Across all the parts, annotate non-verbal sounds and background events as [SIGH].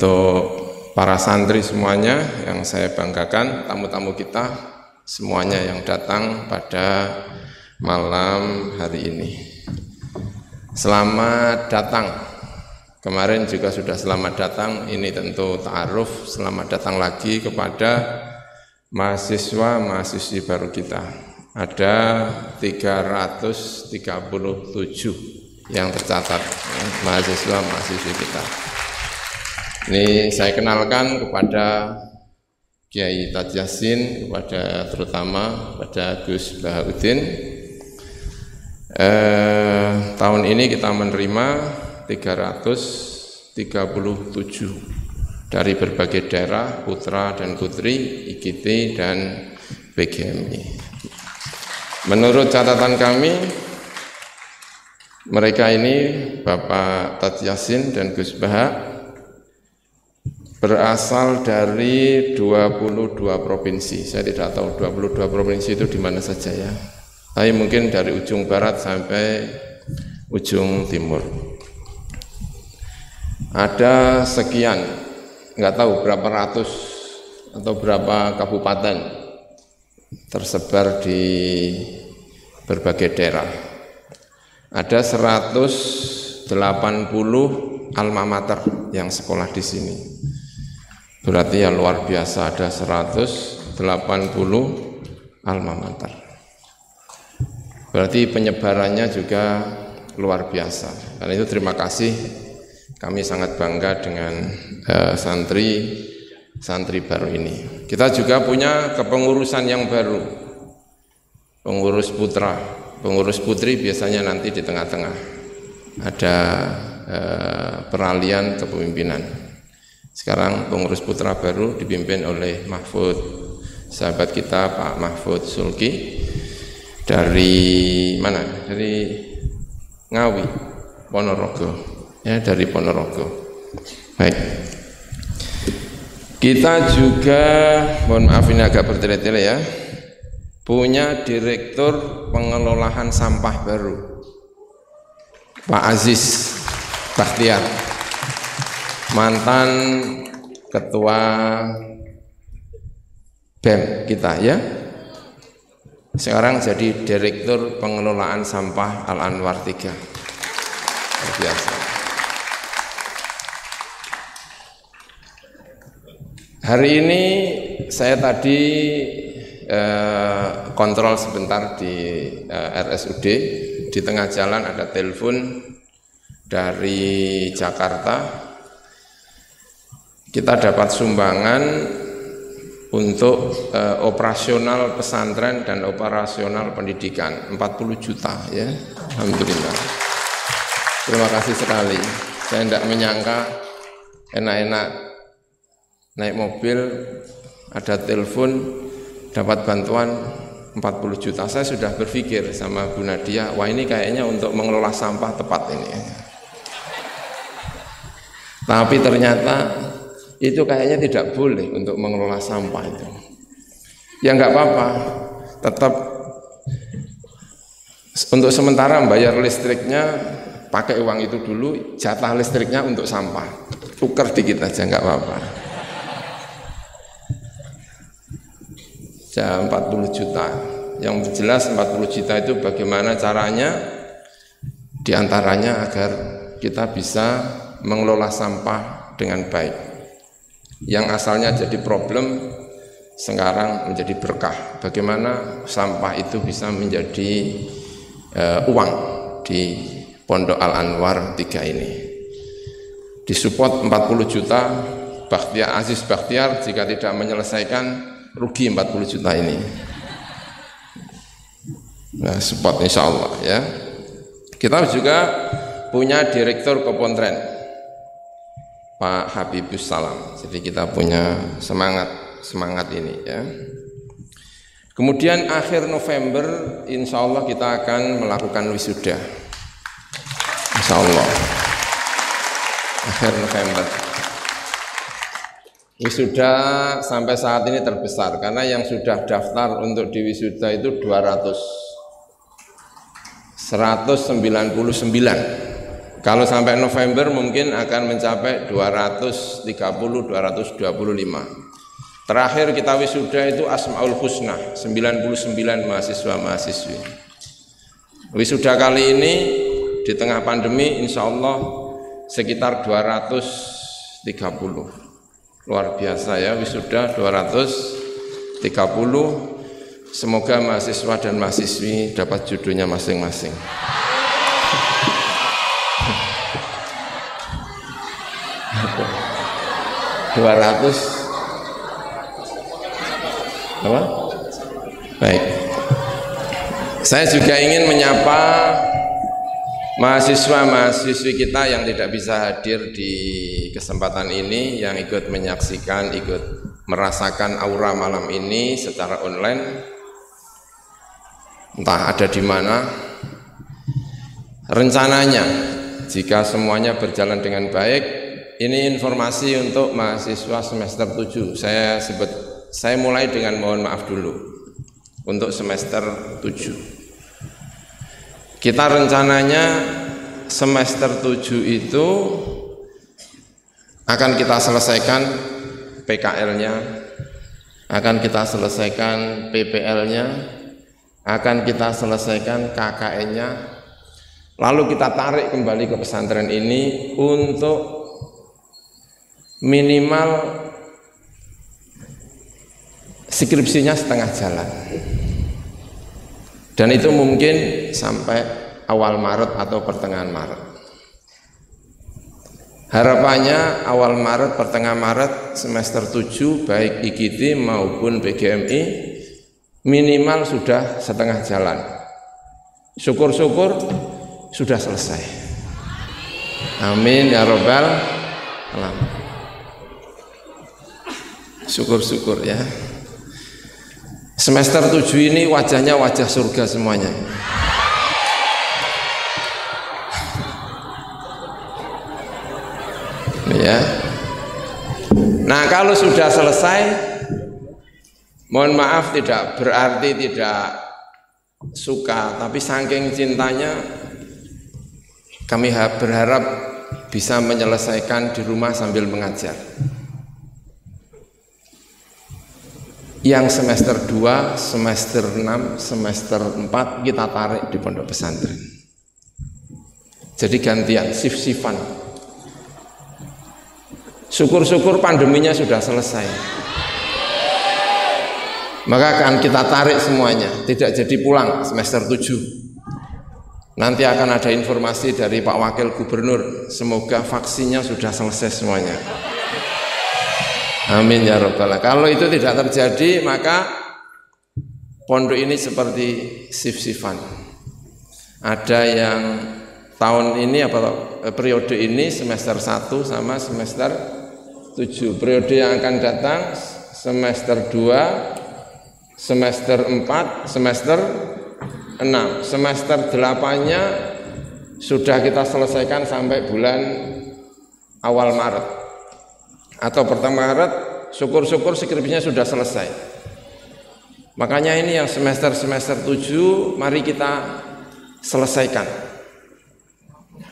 untuk para santri semuanya yang saya banggakan, tamu-tamu kita semuanya yang datang pada malam hari ini. Selamat datang. Kemarin juga sudah selamat datang, ini tentu ta'aruf, selamat datang lagi kepada mahasiswa-mahasiswi baru kita. Ada 337 yang tercatat mahasiswa-mahasiswi kita. Ini saya kenalkan kepada Kiai Taj Yasin, kepada terutama pada Gus Bahaudin. Eh, tahun ini kita menerima 337 dari berbagai daerah, putra dan putri, IKT dan BGMI. Menurut catatan kami, mereka ini Bapak Taj Yasin dan Gus Bahak berasal dari 22 provinsi. Saya tidak tahu 22 provinsi itu di mana saja ya. Tapi mungkin dari ujung barat sampai ujung timur. Ada sekian, nggak tahu berapa ratus atau berapa kabupaten tersebar di berbagai daerah. Ada 180 alma mater yang sekolah di sini. Berarti ya luar biasa ada 180 alma mater. Berarti penyebarannya juga luar biasa. Karena itu terima kasih kami sangat bangga dengan uh, santri santri baru ini. Kita juga punya kepengurusan yang baru. Pengurus putra, pengurus putri biasanya nanti di tengah-tengah. Ada uh, peralihan kepemimpinan. Sekarang pengurus putra baru dipimpin oleh Mahfud sahabat kita Pak Mahfud Sulki dari mana? Dari Ngawi, Ponorogo. Ya, dari Ponorogo. Baik. Kita juga mohon maaf ini agak bertele-tele ya. Punya direktur pengelolaan sampah baru. Pak Aziz Bakhtiar mantan ketua BEM kita ya. Sekarang jadi direktur pengelolaan sampah Al Anwar 3. Luar biasa. Hari ini saya tadi eh, kontrol sebentar di eh, RSUD. Di tengah jalan ada telepon dari Jakarta kita dapat sumbangan untuk uh, operasional pesantren dan operasional pendidikan. 40 juta ya. Alhamdulillah. Terima kasih sekali. Saya tidak menyangka enak-enak naik mobil ada telepon dapat bantuan 40 juta. Saya sudah berpikir sama Bu Nadia wah ini kayaknya untuk mengelola sampah tepat ini. Tapi ternyata itu kayaknya tidak boleh untuk mengelola sampah itu. Ya nggak apa-apa, tetap untuk sementara bayar listriknya pakai uang itu dulu, jatah listriknya untuk sampah, tuker dikit aja nggak apa-apa. Ya 40 juta. Yang jelas 40 juta itu bagaimana caranya di antaranya agar kita bisa mengelola sampah dengan baik yang asalnya jadi problem sekarang menjadi berkah. Bagaimana sampah itu bisa menjadi uh, uang di Pondok Al Anwar 3 ini. Disupport 40 juta, Bakhtiar Aziz Bakhtiar jika tidak menyelesaikan rugi 40 juta ini. Nah, support insya Allah ya. Kita juga punya direktur kepontren Pak Habibus Salam. Jadi kita punya semangat semangat ini ya. Kemudian akhir November insya Allah kita akan melakukan wisuda. Insya Allah. Akhir November. Wisuda sampai saat ini terbesar karena yang sudah daftar untuk di wisuda itu 200 199 Kalau sampai November mungkin akan mencapai 230 225. Terakhir kita wisuda itu Asmaul Husna 99 mahasiswa mahasiswi. Wisuda kali ini di tengah pandemi insya Allah sekitar 230 luar biasa ya wisuda 230 semoga mahasiswa dan mahasiswi dapat judulnya masing-masing. 200 apa? Baik. Saya juga ingin menyapa mahasiswa-mahasiswi kita yang tidak bisa hadir di kesempatan ini yang ikut menyaksikan, ikut merasakan aura malam ini secara online. Entah ada di mana. Rencananya jika semuanya berjalan dengan baik, ini informasi untuk mahasiswa semester 7. Saya sebut saya mulai dengan mohon maaf dulu untuk semester 7. Kita rencananya semester 7 itu akan kita selesaikan PKL-nya, akan kita selesaikan PPL-nya, akan kita selesaikan KKN-nya, lalu kita tarik kembali ke pesantren ini untuk minimal skripsinya setengah jalan. Dan itu mungkin sampai awal Maret atau pertengahan Maret. Harapannya awal Maret pertengahan Maret semester 7 baik IGT maupun BGMI minimal sudah setengah jalan. Syukur-syukur sudah selesai. Amin ya robbal alamin Syukur-syukur ya. Semester 7 ini wajahnya wajah surga semuanya. Ya. Nah, kalau sudah selesai mohon maaf tidak berarti tidak suka, tapi saking cintanya kami berharap bisa menyelesaikan di rumah sambil mengajar. Yang semester 2, semester 6, semester 4 kita tarik di pondok pesantren. Jadi gantian, sif-sifan. Syukur-syukur pandeminya sudah selesai. Maka akan kita tarik semuanya, tidak jadi pulang semester 7. Nanti akan ada informasi dari Pak Wakil Gubernur, semoga vaksinnya sudah selesai semuanya. Amin ya robbal Kalau itu tidak terjadi maka pondok ini seperti sif-sifan. Ada yang tahun ini apa eh, periode ini semester 1 sama semester 7. Periode yang akan datang semester 2, semester 4, semester 6. Semester 8-nya sudah kita selesaikan sampai bulan awal Maret atau pertama Maret syukur-syukur skripsinya sudah selesai. Makanya ini yang semester-semester 7 mari kita selesaikan.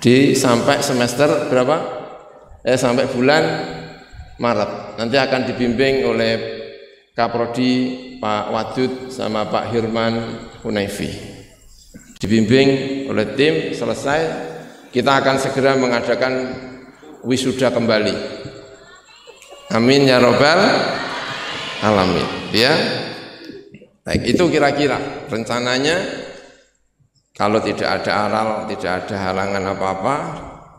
Di sampai semester berapa? Eh sampai bulan Maret. Nanti akan dibimbing oleh Kaprodi Pak Wadud sama Pak Hirman Hunaifi. Dibimbing oleh tim selesai. Kita akan segera mengadakan wisuda kembali Amin ya robbal alamin. Ya. Baik, itu kira-kira rencananya kalau tidak ada aral, tidak ada halangan apa-apa,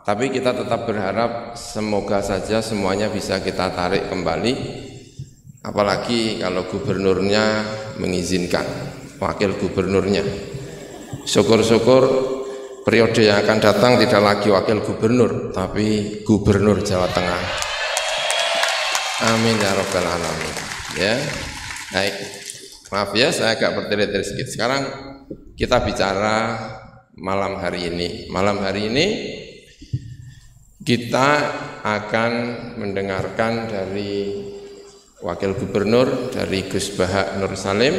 tapi kita tetap berharap semoga saja semuanya bisa kita tarik kembali. Apalagi kalau gubernurnya mengizinkan, wakil gubernurnya. Syukur-syukur periode yang akan datang tidak lagi wakil gubernur, tapi gubernur Jawa Tengah. Amin ya rabbal alamin. Ya. Baik. Maaf ya saya agak bertele-tele sedikit. Sekarang kita bicara malam hari ini. Malam hari ini kita akan mendengarkan dari Wakil Gubernur dari Gus Bahak Nur Salim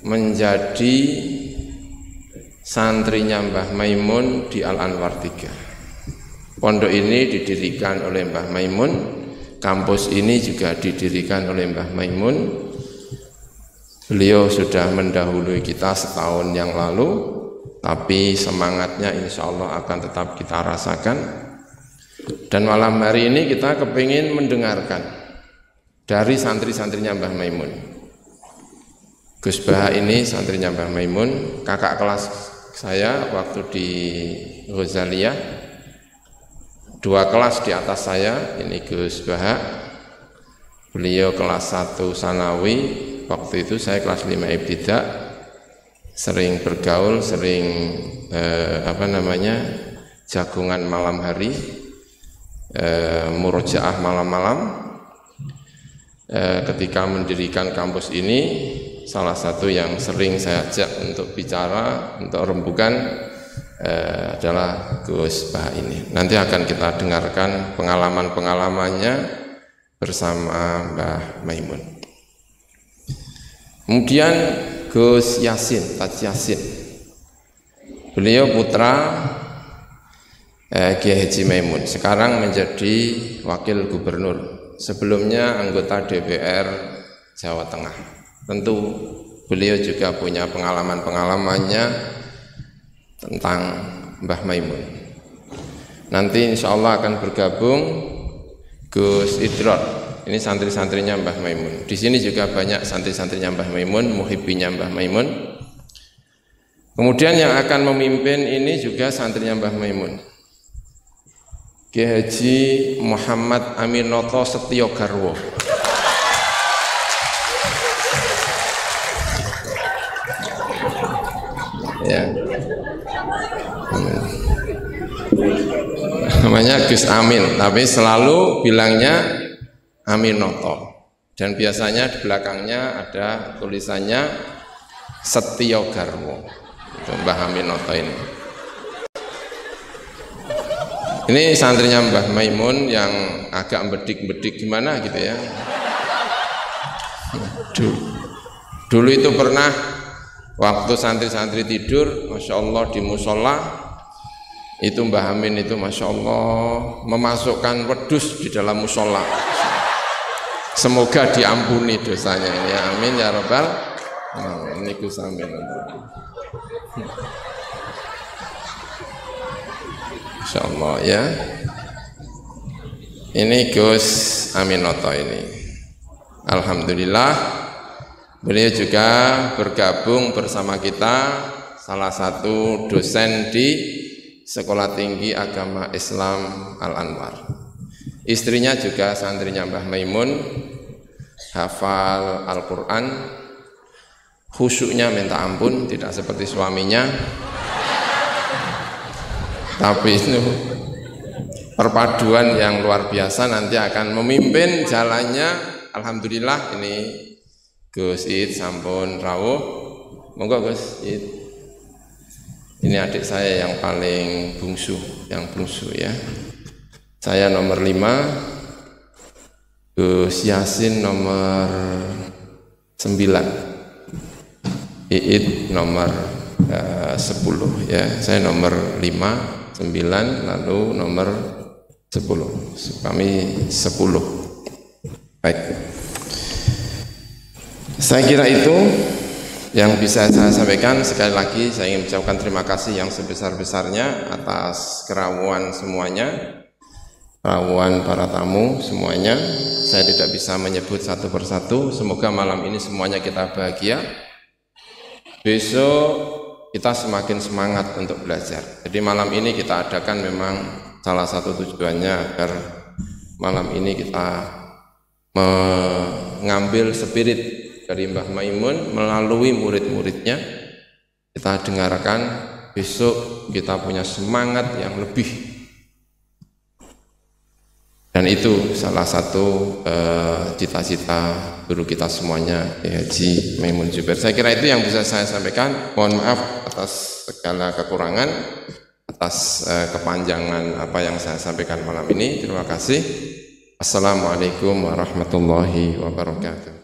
menjadi santrinya Mbah Maimun di Al Anwar 3. Pondok ini didirikan oleh Mbah Maimun Kampus ini juga didirikan oleh Mbah Maimun. Beliau sudah mendahului kita setahun yang lalu, tapi semangatnya insya Allah akan tetap kita rasakan. Dan malam hari ini kita kepingin mendengarkan dari santri-santrinya Mbah Maimun. Gus Baha ini santrinya Mbah Maimun, kakak kelas saya waktu di Ghazaliyah dua kelas di atas saya ini Gus Bahak. Beliau kelas satu Sanawi. Waktu itu saya kelas 5 Ibtidak sering bergaul sering eh, apa namanya jagungan malam hari eh, murojaah malam-malam. Eh, ketika mendirikan kampus ini salah satu yang sering saya ajak untuk bicara untuk rembukan eh, adalah Gus Bah ini. Nanti akan kita dengarkan pengalaman-pengalamannya bersama Mbah Maimun. Kemudian Gus Yasin, Taj Yasin. Beliau putra eh, Kiai Haji Maimun. Sekarang menjadi wakil gubernur. Sebelumnya anggota DPR Jawa Tengah. Tentu beliau juga punya pengalaman-pengalamannya tentang Mbah Maimun. Nanti insya Allah akan bergabung Gus Idrot. Ini santri-santrinya Mbah Maimun. Di sini juga banyak santri-santrinya Mbah Maimun, muhibinya Mbah Maimun. Kemudian yang akan memimpin ini juga santrinya Mbah Maimun. Ki Haji Muhammad Aminoto Setio Garwo. Ya. namanya Gus Amin, tapi selalu bilangnya Aminoto. Dan biasanya di belakangnya ada tulisannya Setio Garwo. Itu Mbah Aminoto ini. Ini santrinya Mbah Maimun yang agak bedik-bedik gimana gitu ya. Dulu, dulu itu pernah waktu santri-santri tidur, masya Allah di musola itu Mbah Amin itu Masya Allah memasukkan wedus di dalam musola. Semoga diampuni dosanya ini. Amin ya Rabbal. Nah, ini kusamin. Masya Allah ya. Ini Gus Aminoto ini. Alhamdulillah beliau juga bergabung bersama kita salah satu dosen di Sekolah Tinggi Agama Islam Al Anwar. Istrinya juga santrinya Mbah Maimun, hafal Al-Quran, khusyuknya minta ampun, tidak seperti suaminya. Tapi itu perpaduan yang luar biasa nanti akan memimpin jalannya. Alhamdulillah ini Gus Id sampun rawuh. Monggo Gus Id. Ini adik saya yang paling bungsu, yang bungsu ya. Saya nomor lima, Gus Yasin nomor sembilan, Iit nomor eh, sepuluh ya. Saya nomor lima, sembilan, lalu nomor sepuluh. Kami sepuluh. Baik. Saya kira itu yang bisa saya sampaikan sekali lagi saya ingin mengucapkan terima kasih yang sebesar-besarnya atas kerawuan semuanya, kerawuan para tamu semuanya. Saya tidak bisa menyebut satu persatu. Semoga malam ini semuanya kita bahagia. Besok kita semakin semangat untuk belajar. Jadi malam ini kita adakan memang salah satu tujuannya agar malam ini kita mengambil spirit dari Mbah Maimun melalui murid-muridnya. Kita dengarkan besok kita punya semangat yang lebih. Dan itu salah satu eh, cita-cita uh, guru kita semuanya ya Haji Maimun Jubair saya kira itu yang bisa saya sampaikan. Mohon maaf atas segala kekurangan atas uh, kepanjangan apa yang saya sampaikan malam ini. Terima kasih. Assalamualaikum warahmatullahi wabarakatuh.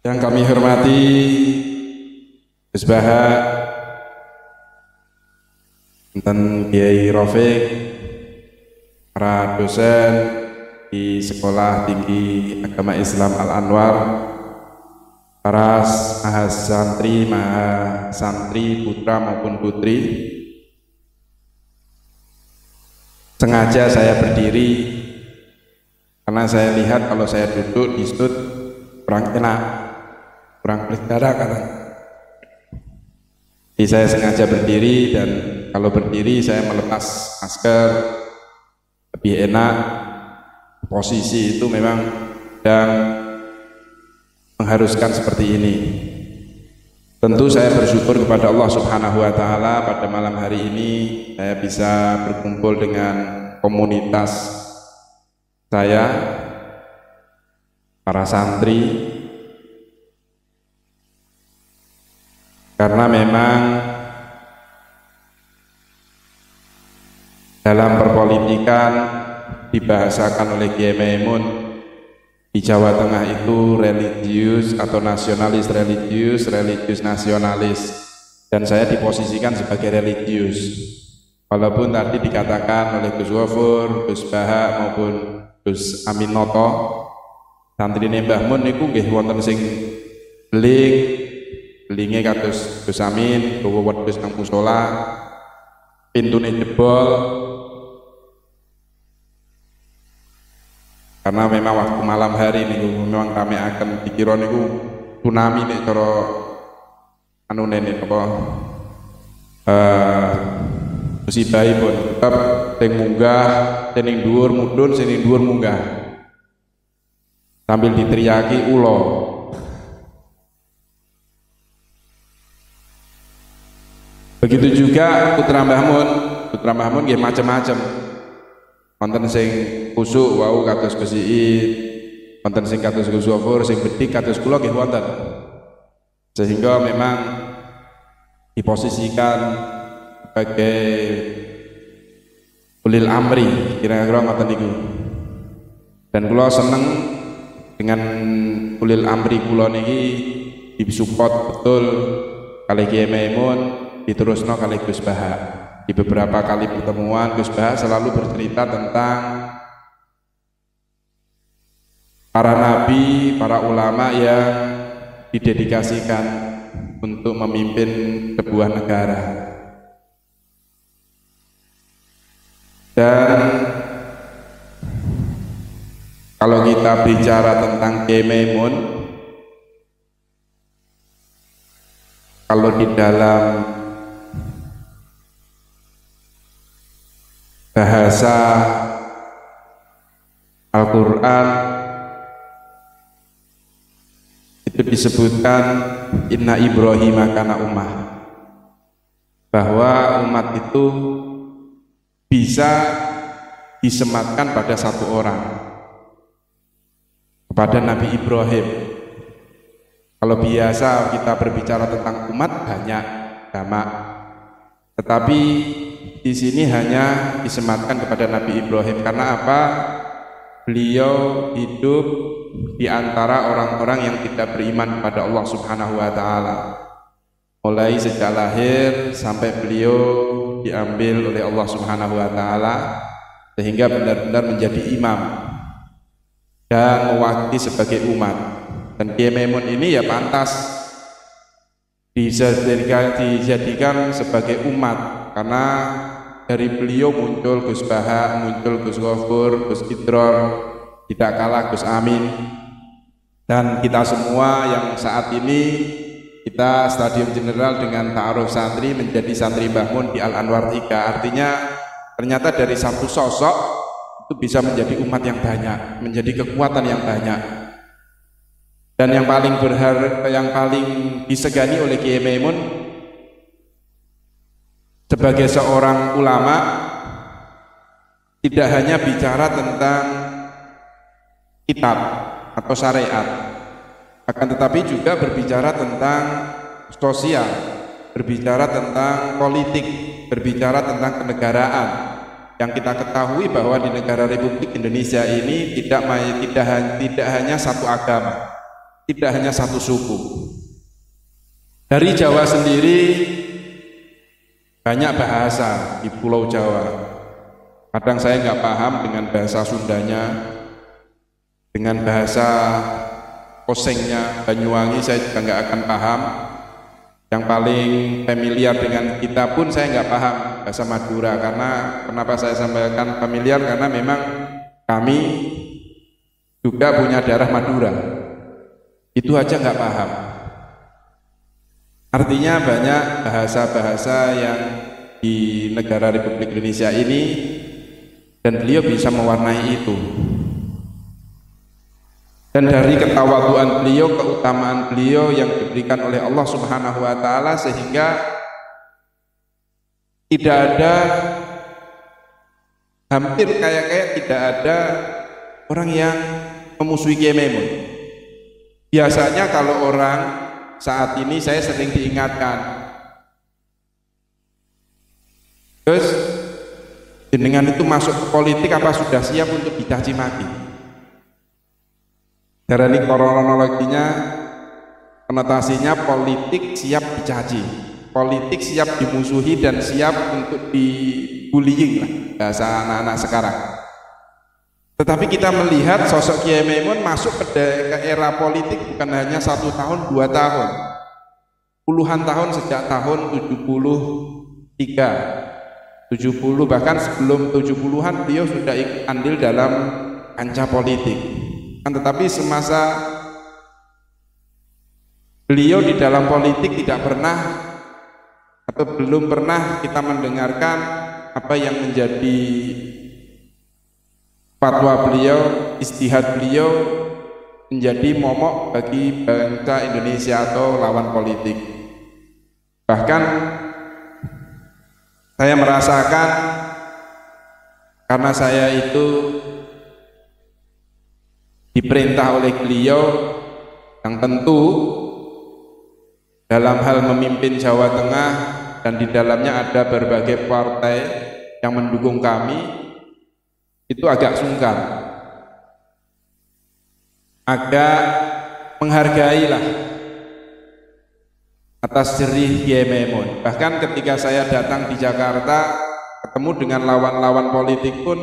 Yang kami hormati Gus Bahar, Kiai Rafiq para dosen di Sekolah Tinggi Agama Islam Al Anwar para santri maha santri putra maupun putri sengaja saya berdiri karena saya lihat kalau saya duduk di sudut kurang enak kurang berdarah karena jadi saya sengaja berdiri dan kalau berdiri saya melepas masker lebih enak. Posisi itu memang dan mengharuskan seperti ini. Tentu saya bersyukur kepada Allah Subhanahu wa taala pada malam hari ini saya bisa berkumpul dengan komunitas saya para santri karena memang dalam perpolitikan dibahasakan oleh Kiai Maimun di Jawa Tengah itu religius atau nasionalis religius, religius nasionalis. Dan saya diposisikan sebagai religius. Walaupun tadi dikatakan oleh Gus Wafur, Gus Baha maupun Gus Amin Noto santri Mbah Mun niku nggih wonten sing Linge kados Gus Amin, gowo wedhus nang musala, pintune jebol. Karena memang waktu malam hari niku memang kami akan dikira niku tsunami nek cara anu nenek apa eh musibahipun tetap sing munggah sing dhuwur mudhun sing dhuwur munggah. Sambil diteriaki ulo Begitu juga putra Mbah Mun, putra Mbah Mun nggih macam-macam. Wonten sing kusuk wau kados Iit, wonten sing kados Gus sing bedik kados kula nggih wonten. Sehingga memang diposisikan sebagai ulil amri kira-kira ngoten niku. Dan kula seneng dengan ulil amri kula niki disupport betul kali Kiai Maimun diterusno kali Gus Baha di beberapa kali pertemuan Gus Baha selalu bercerita tentang para nabi, para ulama yang didedikasikan untuk memimpin sebuah negara. Dan kalau kita bicara tentang Kememun, kalau di dalam bahasa Al-Quran itu disebutkan inna Ibrahim kana ummah. Bahwa umat itu bisa disematkan pada satu orang kepada Nabi Ibrahim. Kalau biasa kita berbicara tentang umat banyak sama tetapi di sini hanya disematkan kepada Nabi Ibrahim karena apa? Beliau hidup di antara orang-orang yang tidak beriman kepada Allah Subhanahu wa taala. Mulai sejak lahir sampai beliau diambil oleh Allah Subhanahu wa taala sehingga benar-benar menjadi imam dan mewakili sebagai umat. Dan Kiai ini ya pantas bisa dijadikan sebagai umat karena dari beliau muncul Gus Baha, muncul Gus Gofur, Gus Idror, tidak kalah Gus Amin. Dan kita semua yang saat ini kita Stadium General dengan Ta'aruf Santri menjadi Santri Bangun di Al Anwar 3 artinya ternyata dari satu sosok itu bisa menjadi umat yang banyak menjadi kekuatan yang banyak. Dan yang paling berharap yang paling disegani oleh Kiai Maimun sebagai seorang ulama tidak hanya bicara tentang kitab atau syariat akan tetapi juga berbicara tentang sosial berbicara tentang politik berbicara tentang kenegaraan. Yang kita ketahui bahwa di negara Republik Indonesia ini tidak tidak tidak hanya satu agama tidak hanya satu suku. Dari Jawa sendiri banyak bahasa di Pulau Jawa. Kadang saya nggak paham dengan bahasa Sundanya, dengan bahasa Osengnya Banyuwangi saya juga nggak akan paham. Yang paling familiar dengan kita pun saya nggak paham bahasa Madura karena kenapa saya sampaikan familiar karena memang kami juga punya darah Madura. Itu aja nggak paham. Artinya banyak bahasa-bahasa yang di negara Republik Indonesia ini dan beliau bisa mewarnai itu. Dan dari ketawaduan beliau, keutamaan beliau yang diberikan oleh Allah Subhanahu wa taala sehingga tidak ada hampir kayak kayak tidak ada orang yang memusuhi Kiai. Biasanya kalau orang saat ini saya sering diingatkan Terus jenengan itu masuk ke politik apa sudah siap untuk dicaci maki? Darah ini kronologinya konotasinya politik siap dicaci, politik siap dimusuhi dan siap untuk dibullying lah bahasa anak-anak sekarang. Tetapi kita melihat sosok Kiai Maimun masuk ke era politik bukan hanya satu tahun, dua tahun, puluhan tahun sejak tahun 73 70 bahkan sebelum 70-an beliau sudah andil dalam kancah politik. Kan tetapi semasa beliau di dalam politik tidak pernah atau belum pernah kita mendengarkan apa yang menjadi fatwa beliau, istihad beliau menjadi momok bagi bangsa Indonesia atau lawan politik. Bahkan saya merasakan karena saya itu diperintah oleh beliau yang tentu dalam hal memimpin Jawa Tengah dan di dalamnya ada berbagai partai yang mendukung kami itu agak sungkan agak menghargailah atas jerih Maimun. Bahkan ketika saya datang di Jakarta ketemu dengan lawan-lawan politik pun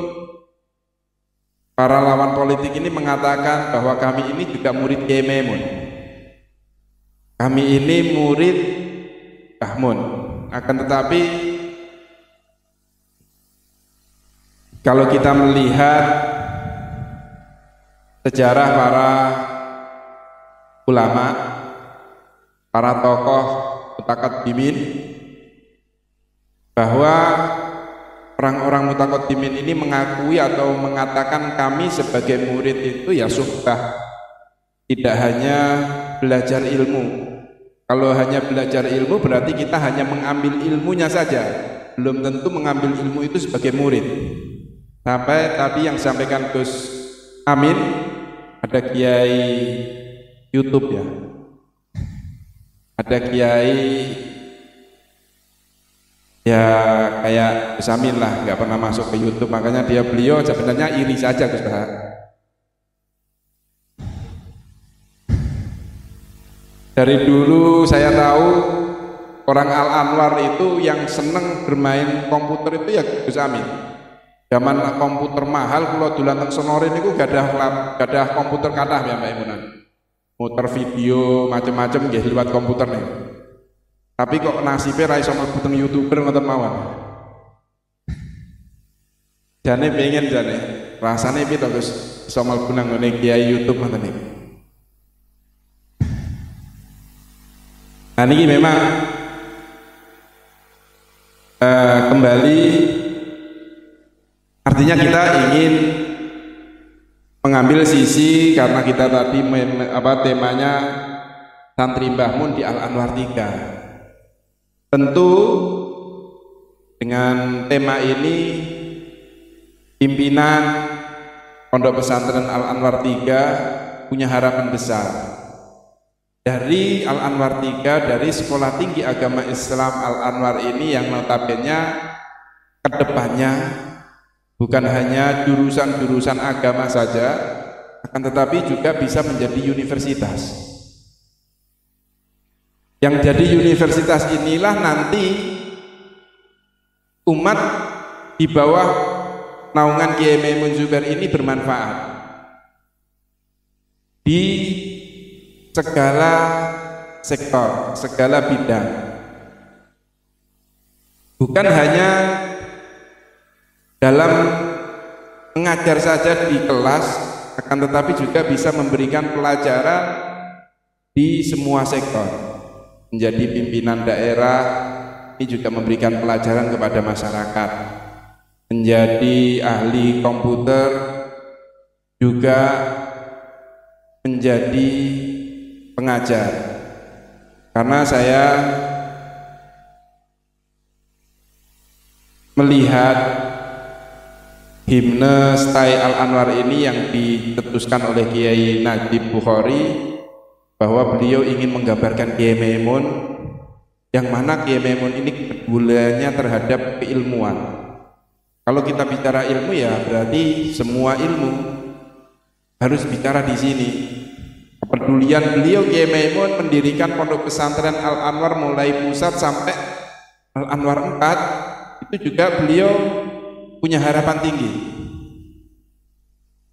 para lawan politik ini mengatakan bahwa kami ini juga murid Maimun. Kami ini murid Bahmun. Akan tetapi kalau kita melihat sejarah para ulama para tokoh mutakat bimin bahwa orang-orang mutakot bimin ini mengakui atau mengatakan kami sebagai murid itu ya suka tidak hanya belajar ilmu. Kalau hanya belajar ilmu berarti kita hanya mengambil ilmunya saja. Belum tentu mengambil ilmu itu sebagai murid sampai tadi yang sampaikan Gus Amin ada kiai YouTube ya. Ada kiai ya kayak Samin lah nggak pernah masuk ke YouTube. Makanya dia beliau sebenarnya iri saja Gus dari dulu saya tahu orang Al Anwar itu yang seneng bermain komputer itu ya Gus Amin zaman komputer mahal kalau dulan sonorin itu gak ada gak ada komputer kathah ya Mbak Imunan muter video macam-macam nggih lewat komputer nih. Tapi kok nasibnya ra iso mlebu teng YouTuber ngoten mawon. [LAUGHS] Jane pengen jane. Rasane piye to Gus? Iso mlebu nang kiai YouTube. Nah ini memang uh, kembali artinya kita ingin mengambil sisi karena kita tadi mem, apa temanya santri Mbah Mun di Al Anwar 3. Tentu dengan tema ini pimpinan Pondok Pesantren Al Anwar 3 punya harapan besar. Dari Al Anwar 3 dari Sekolah Tinggi Agama Islam Al Anwar ini yang notabene ke depannya bukan hanya jurusan-jurusan agama saja akan tetapi juga bisa menjadi universitas. Yang jadi universitas inilah nanti umat di bawah naungan Kiai Maimun Zubair ini bermanfaat. Di segala sektor, segala bidang. Bukan hanya dalam mengajar saja di kelas, akan tetapi juga bisa memberikan pelajaran di semua sektor. Menjadi pimpinan daerah, ini juga memberikan pelajaran kepada masyarakat. Menjadi ahli komputer, juga menjadi pengajar. Karena saya melihat himne Stai Al-Anwar ini yang ditetuskan oleh Kiai Najib Bukhari bahwa beliau ingin menggambarkan Kiai Maimun yang mana Kiai Maimun ini kedulannya terhadap keilmuan. Kalau kita bicara ilmu ya berarti semua ilmu harus bicara di sini. Kepedulian beliau Kiai Maimun mendirikan pondok pesantren Al Anwar mulai pusat sampai Al Anwar 4 itu juga beliau punya harapan tinggi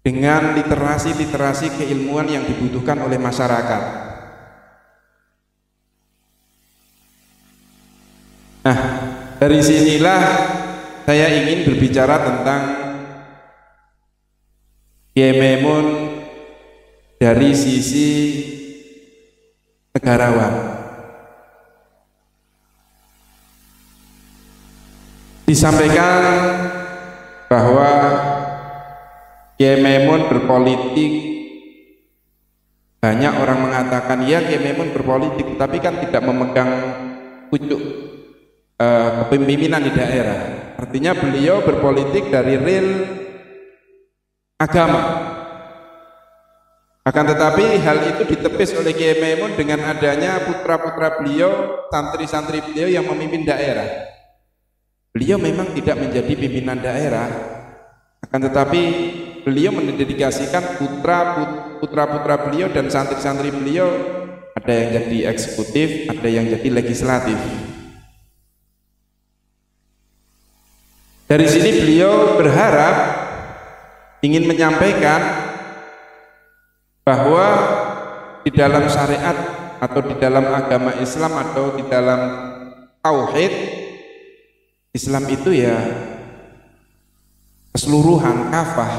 dengan literasi-literasi keilmuan yang dibutuhkan oleh masyarakat. Nah, dari sinilah saya ingin berbicara tentang Yememun dari sisi negarawan. disampaikan bahwa Kiai berpolitik. Banyak orang mengatakan ya Kiai berpolitik tapi kan tidak memegang pucuk uh, kepemimpinan di daerah. Artinya beliau berpolitik dari real agama. Akan tetapi hal itu ditepis oleh Kiai Maimun dengan adanya putra-putra beliau santri-santri beliau yang memimpin daerah Beliau memang tidak menjadi pimpinan daerah, akan tetapi beliau mendedikasikan putra putra putra beliau dan santri-santri beliau ada yang jadi eksekutif, ada yang jadi legislatif. Dari sini beliau berharap ingin menyampaikan bahwa di dalam syariat atau di dalam agama Islam atau di dalam tauhid Islam itu ya keseluruhan kafah.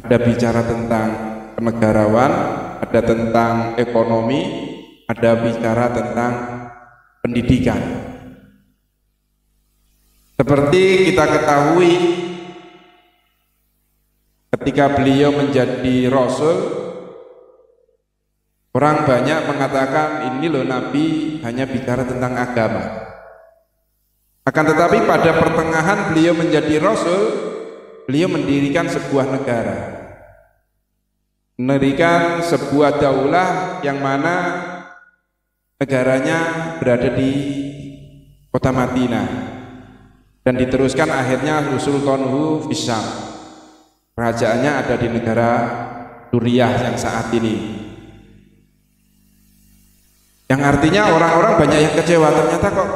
Ada bicara tentang kenegarawan ada tentang ekonomi ada bicara tentang pendidikan. Seperti kita ketahui ketika beliau menjadi rasul orang banyak mengatakan ini loh nabi hanya bicara tentang agama akan tetapi pada pertengahan beliau menjadi rasul, beliau mendirikan sebuah negara. Mendirikan sebuah daulah yang mana negaranya berada di kota Madinah dan diteruskan akhirnya Sultanhu Fisham. Kerajaannya ada di negara Suriah yang saat ini. Yang artinya orang-orang banyak yang kecewa ternyata kok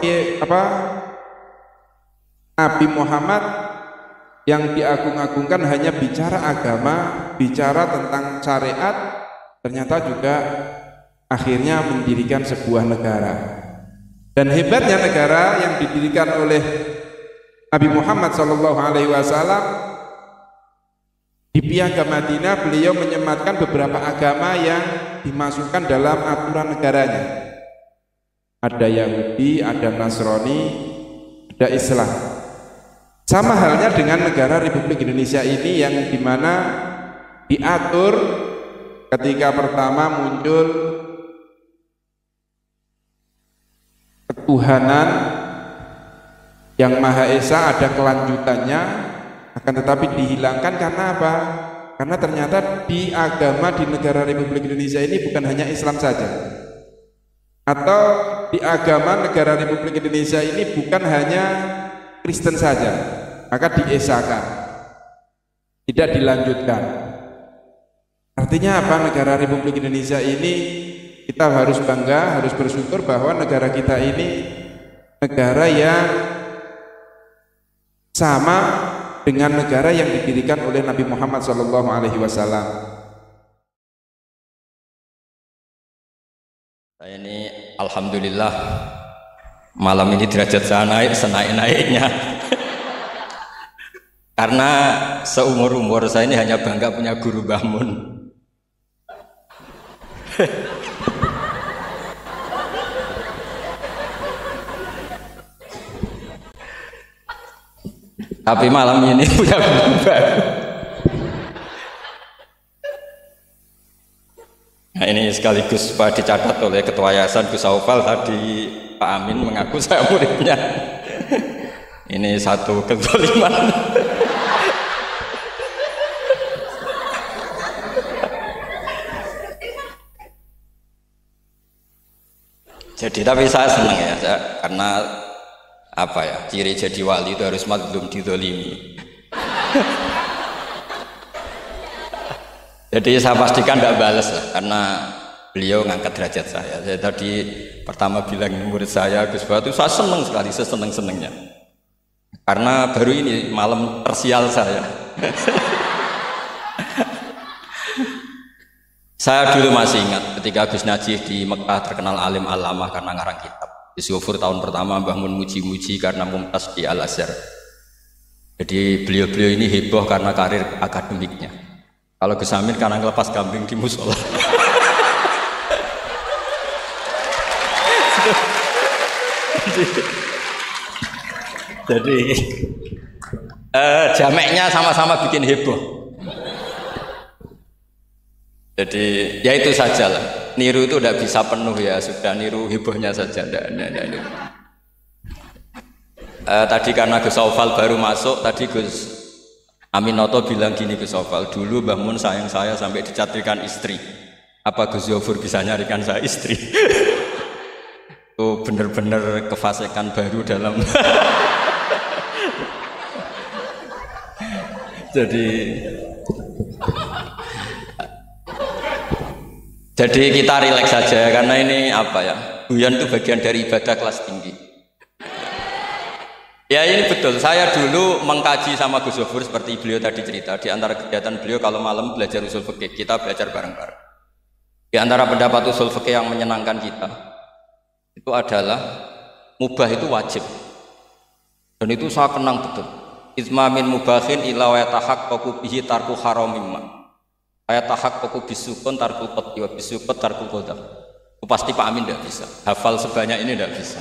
apa Nabi Muhammad yang diagung-agungkan hanya bicara agama, bicara tentang syariat, ternyata juga akhirnya mendirikan sebuah negara. Dan hebatnya negara yang didirikan oleh Nabi Muhammad Shallallahu Alaihi Wasallam di piagam Madinah beliau menyematkan beberapa agama yang dimasukkan dalam aturan negaranya. Ada Yahudi, ada Nasrani, ada Islam. Sama halnya dengan negara Republik Indonesia ini yang di mana diatur ketika pertama muncul ketuhanan yang Maha Esa ada kelanjutannya akan tetapi dihilangkan karena apa? Karena ternyata di agama di negara Republik Indonesia ini bukan hanya Islam saja atau di agama negara Republik Indonesia ini bukan hanya Kristen saja maka diesakan. Tidak dilanjutkan. Artinya apa? Negara Republik Indonesia ini kita harus bangga, harus bersyukur bahwa negara kita ini negara yang sama dengan negara yang didirikan oleh Nabi Muhammad SAW. Saya ini alhamdulillah malam ini derajat saya naik senaik-naiknya. [LAUGHS] Karena seumur umur saya ini hanya bangga punya guru Bahmun. [LAUGHS] Tapi malam ini punya [LAUGHS] baru. Nah ini sekaligus Pak dicatat oleh Ketua Yayasan Gus Aufal tadi Pak Amin mengaku saya muridnya. Ini satu kezaliman. Jadi tapi saya senang ya, saya, karena apa ya ciri jadi wali itu harus madlum didolimi jadi saya pastikan tidak balas lah karena beliau ngangkat derajat saya saya tadi pertama bilang murid saya Gus Batu saya senang sekali saya senang senangnya karena baru ini malam tersial saya [LAUGHS] saya dulu masih ingat ketika Gus Najih di Mekah terkenal alim alamah karena ngarang kitab di tahun pertama Mbah Mun muji-muji karena mumtaz di Al Azhar. Jadi beliau-beliau ini heboh karena karir akademiknya. Kalau Gus Amin karena ngelepas kambing di musola. [LAUGHS] Jadi eh, jameknya sama-sama bikin heboh. Jadi ya itu saja lah. Niru itu tidak bisa penuh ya sudah niru hebohnya saja Uh, tadi karena Gus Aufal baru masuk tadi Gus Aminoto bilang gini Gus Aufal dulu Mbah Mun sayang saya sampai dicatirkan istri. Apa Gus Yofur bisa nyarikan saya istri [LAUGHS] itu benar-benar kefasikan baru dalam [LAUGHS] jadi Jadi kita rileks saja karena ini apa ya? Buyan itu bagian dari ibadah kelas tinggi. Ya ini betul. Saya dulu mengkaji sama Gus Zofur seperti beliau tadi cerita. Di antara kegiatan beliau kalau malam belajar usul fikih, kita belajar bareng-bareng. Di antara pendapat usul fikih yang menyenangkan kita itu adalah mubah itu wajib. Dan itu saya kenang betul. Izmamin mubahin ila wa yatahaqqaqu bihi tarku haramimma. Tahak pokok bisukun tarkul kot wa bisukun tarkul kodam. Pasti Pak Amin tidak bisa. Hafal sebanyak ini tidak bisa.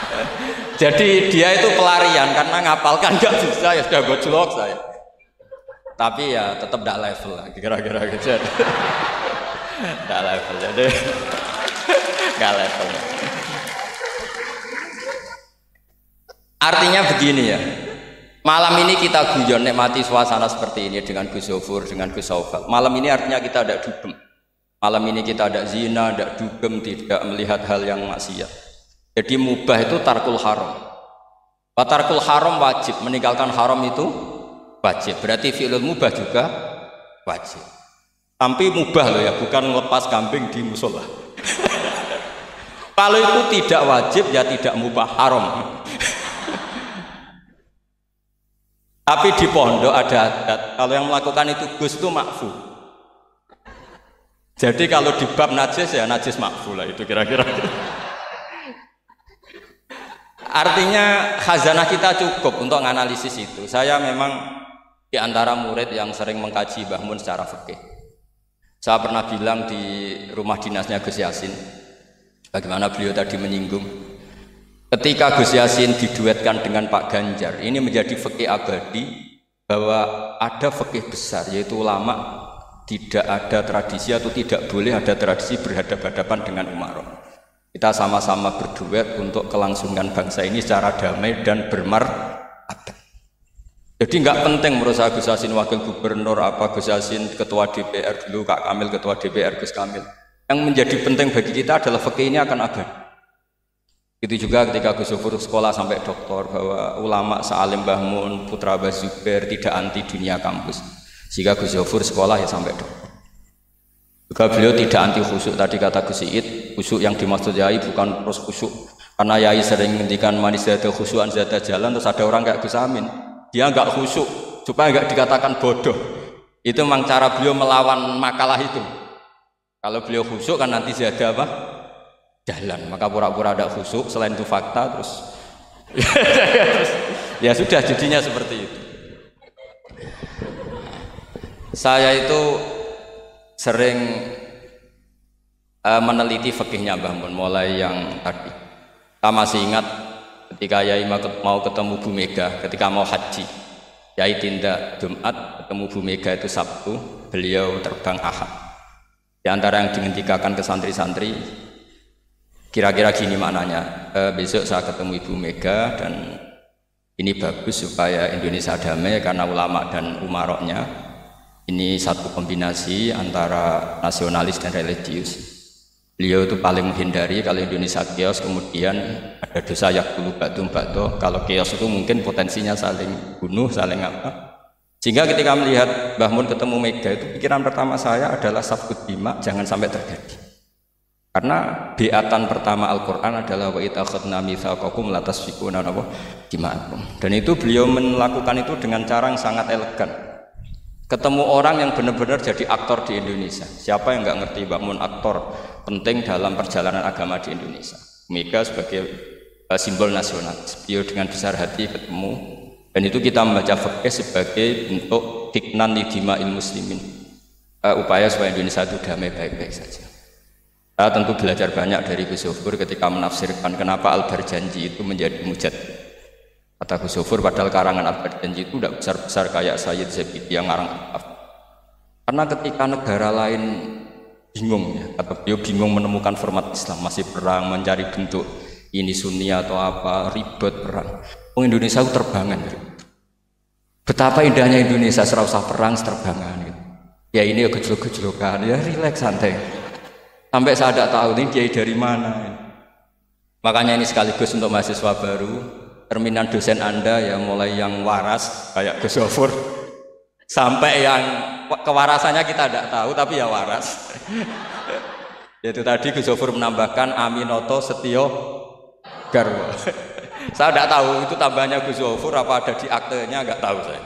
[LAUGHS] Jadi dia itu pelarian karena ngapalkan nggak bisa ya sudah gojlok saya. Tapi ya tetap tidak level lah kira-kira gitu. [LAUGHS] Tidak level jadi nggak level. Artinya begini ya, Malam ini kita guyon nikmati suasana seperti ini dengan Gus Zofur, dengan Gus. Malam ini artinya kita ada dugem. Malam ini kita ada zina, ada dugem, tidak melihat hal yang maksiat. Jadi mubah itu tarkul haram. Tarkul haram wajib, meninggalkan haram itu wajib. Berarti fi'lul mubah juga wajib. Tapi mubah loh ya, bukan lepas kambing di musola. [LAUGHS] Kalau itu tidak wajib ya tidak mubah haram. Tapi di pondok ada adat, kalau yang melakukan itu Gus itu makfu. Jadi kalau di bab najis ya najis makfu lah itu kira-kira. Artinya khazanah kita cukup untuk menganalisis itu. Saya memang di antara murid yang sering mengkaji Bahmun secara fikih. Saya pernah bilang di rumah dinasnya Gus Yasin, bagaimana beliau tadi menyinggung Ketika Gus Yasin diduetkan dengan Pak Ganjar, ini menjadi fikih abadi bahwa ada fikih besar yaitu ulama tidak ada tradisi atau tidak boleh ada tradisi berhadapan-hadapan dengan Umar. Kita sama-sama berduet untuk kelangsungan bangsa ini secara damai dan bermartabat. Jadi nggak penting menurut saya Gus Yasin wakil gubernur apa Gus Yasin ketua DPR dulu Kak Kamil ketua DPR Gus Kamil. Yang menjadi penting bagi kita adalah fikih ini akan abadi. Itu juga ketika Gus Zufur sekolah sampai doktor bahwa ulama Salim Bahmun, Putra Bazuber tidak anti dunia kampus. Jika Gus Zufur sekolah ya sampai doktor. Juga beliau tidak anti khusyuk tadi kata Gus Iid, khusyuk yang dimaksud Yai bukan terus khusyuk. Karena Yai sering menghentikan manis ada khusyuan zada jalan terus ada orang kayak Gus Amin. Dia nggak khusyuk supaya nggak dikatakan bodoh. Itu memang cara beliau melawan makalah itu. Kalau beliau khusyuk kan nanti zada apa? Jalan. Maka pura-pura ada khusyuk selain itu fakta [LAUGHS] terus ya sudah jadinya seperti itu. Saya itu sering uh, meneliti fikihnya Mbah Mun mulai yang tadi. Kita masih ingat ketika Yai mau ketemu Bu Mega ketika mau haji. Yai tindak Jumat ketemu Bu Mega itu Sabtu, beliau terbang Ahad. Di antara yang dihentikan ke santri-santri, kira-kira gini maknanya, e, besok saya ketemu Ibu Mega dan ini bagus supaya Indonesia damai karena ulama dan umaroknya ini satu kombinasi antara nasionalis dan religius. Beliau itu paling menghindari kalau Indonesia kios kemudian ada dosa yang dulu batu batu. Kalau kios itu mungkin potensinya saling bunuh, saling apa. Sehingga ketika melihat Mbah Mun ketemu Mega itu pikiran pertama saya adalah sabkut bima jangan sampai terjadi. Karena biatan pertama Al-Quran adalah wa itakhadna mitsaqakum latas fikuna Dan itu beliau melakukan itu dengan cara yang sangat elegan ketemu orang yang benar-benar jadi aktor di Indonesia. Siapa yang nggak ngerti bangun aktor penting dalam perjalanan agama di Indonesia. Mega sebagai uh, simbol nasional. Beliau dengan besar hati ketemu dan itu kita membaca fikih sebagai bentuk hiknan lidima ilmu muslimin. Uh, upaya supaya Indonesia itu damai baik-baik saja. Saya tentu belajar banyak dari Gus ketika menafsirkan kenapa Al-Barjanji itu menjadi mujad Kata Gus padahal karangan Abad Janji itu tidak besar-besar kayak Sayyid Zabidi yang ngarang Karena ketika negara lain bingung ya, kata beliau bingung menemukan format Islam, masih perang, mencari bentuk ini Sunni atau apa, ribet perang. Oh Indonesia itu terbangan. Gitu. Betapa indahnya Indonesia serasa perang terbangan. Gitu. Ya ini gejolak-gejolokan, ya rileks santai. Sampai saya tidak tahu ini kiai dari mana. Makanya ini sekaligus untuk mahasiswa baru terminan dosen Anda ya mulai yang waras kayak Gus Zofur sampai yang kewarasannya kita tidak tahu tapi ya waras. [LAUGHS] Yaitu tadi Gus Zofur menambahkan Aminoto Setio Garwo. [LAUGHS] saya tidak tahu itu tambahnya Gus Zofur apa ada di aktenya nggak tahu saya.